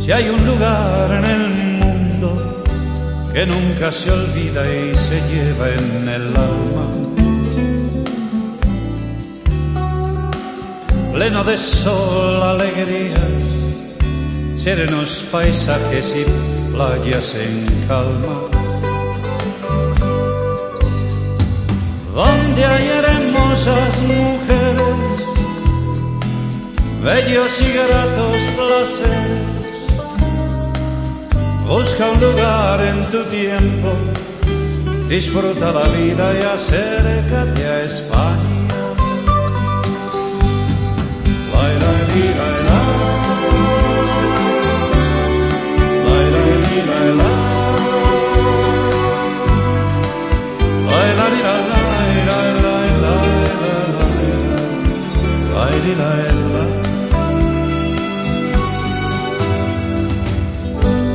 Si hay un lugar en el mundo que nunca se olvida y se lleva en el alma, pleno de sol, alegrías, serenos paisajes y playas en calma. Donde hay hermosas mujeres, bellos y gratos placeres, busca un lugar en tu tiempo, disfruta la vida y acércate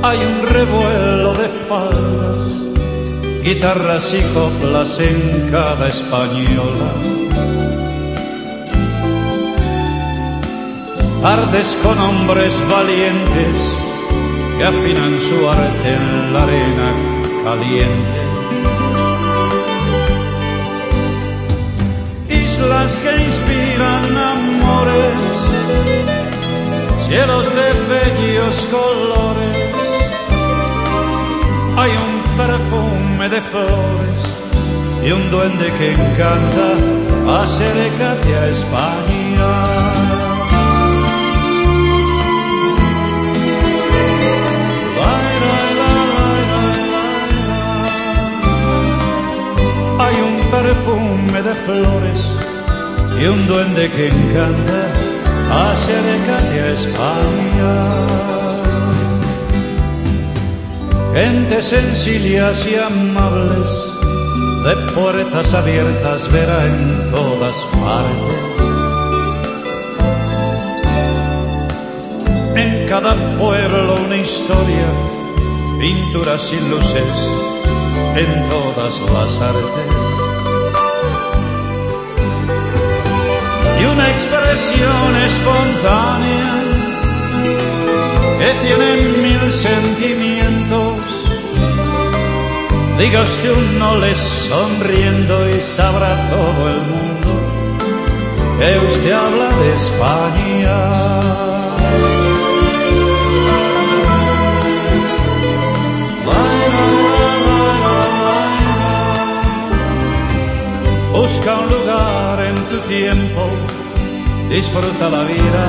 Hay un revuelo de faldas, guitarras y coplas en cada española. Tardes con hombres valientes que afinan su arte en la arena caliente. Islas que inspiran amores, cielos de bellos colores. Hay un perfume de flores y un duende que encanta. Acércate a España. Perfume de flores y un duende que encanta. Acércate a España. Gente sencillas y amables, de puertas abiertas verá en todas partes. En cada pueblo una historia, pinturas y luces en todas las artes. Expresión espontánea que tiene mil sentimientos. Diga usted uno le sonriendo y sabrá todo el mundo que usted habla de España. Busca un lugar en tu tiempo, disfruta la vida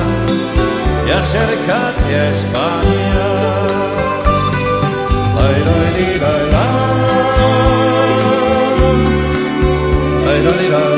y acércate a España. Bailo, bailo, bailo. Bailo, bailo.